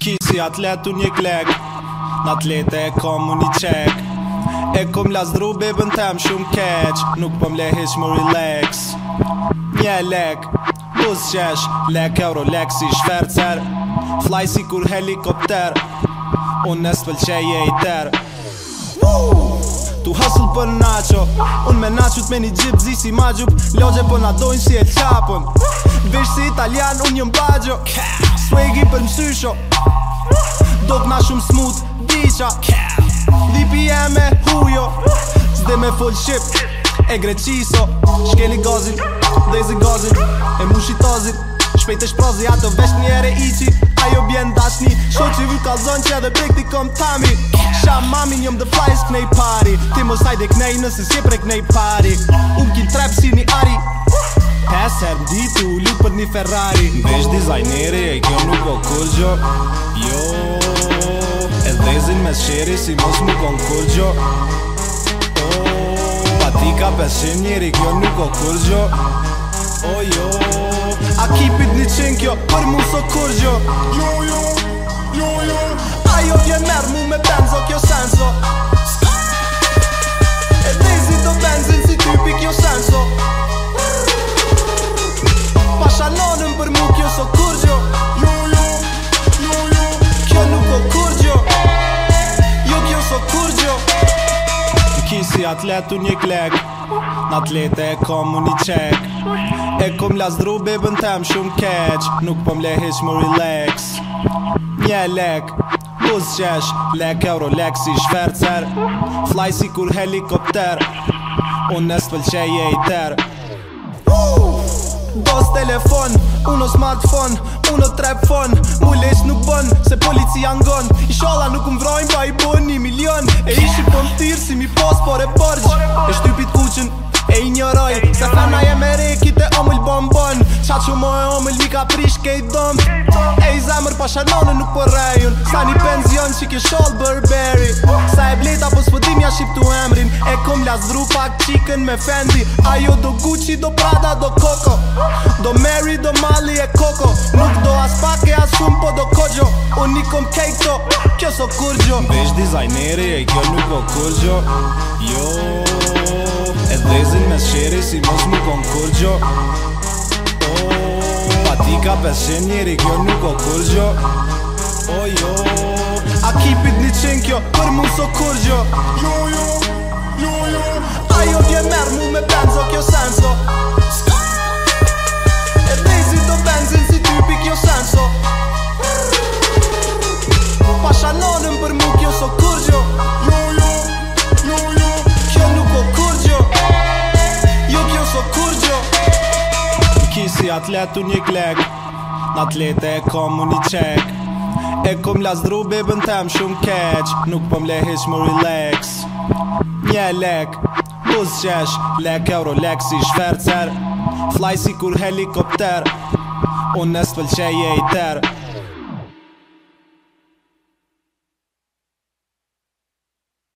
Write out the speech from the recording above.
Kisi atletu një klek Në atlete e kom unë qek E kom lasdru bebën tem shumë keq Nuk pëm po lehish më relax Një lek Bus qesh Lek euro lek si shfercer Fly si kur helikopter Unë nës pëlqeje i ter asull për nacho Un me nachut me një gjip zi si ma gjup për po na dojnë si e qapën Vish si italian unë një mbagjo Swaggy për nësysho Do t'na shumë smooth bicha Dipi e me hujo Zde me full ship E greqiso Shkeli gozit dhezi i E mushi tozit Shpejt e shprozi ato vesh njere iqi pa jo bjen dashni Sho që vu ka zonë që edhe pikti kom tami Sha mamin jom dhe flajs s'k nej pari Ti mos hajde knej nësi si prek nej pari Unë m'kin trep si një ari Peser në ditu u lupë për një Ferrari Vesh dizajneri e kjo nuk o kurgjo Jo E dhezin me sheri si mos më kon kurgjo oh, Pa ti ka peshen njeri kjo nuk o kurgjo Oh jo I keep it në qingjo Kërmu së kurdjo Yo, jo, yo si atletu një klek Në atlete e kom më i qek E kom las dru bebën tem shumë keq Nuk pëm po le më relax Një lek Buz qesh Lek euro lek si shfercer Fly si kur helikopter Unë nësë pëlqeje i tërë Dos telefon, uno smartphone, uno trepfon Mulesh nuk bën, se policia ngon I shala nuk vrojnë, pa i bën një milion E ishi pon tirë, si mi pos, por e bërgj E shtypit kuqen, e i një Se fena jem e rekit e omull bonbon Qa që mo e omull, mi ka prish kejt Kejt dom pasha nonën nuk po rejun Sa një penzion që ke sholë Sa e bleta po s'pëtim ja shqip të emrin E kom lasdru dru pak qikën me fendi Ajo do Gucci, do Prada, do Coco Do Mary, do Mali e Coco Nuk do as pak e as shumë po do Kojo Unë i kom kejto, kjo so kurgjo Vesh dizajneri e kjo nuk po kurgjo Jo Edhezin me sheri si mos më kurgjo ka beshe njeri kjo nuk o kurgjo Ojo A kipit një qenë kjo për mu s'o kurgjo Jojo, jojo Ajo vje merë mu me benzo kjo senso atletu një klek Në atlete e kom u një qek E kom lasdru bebën tem shumë keq Nuk pëm po lehish më relax Një lek Buz qesh Lek euro lek si shvercer Fly si kur helikopter Unë nës pëlqeje i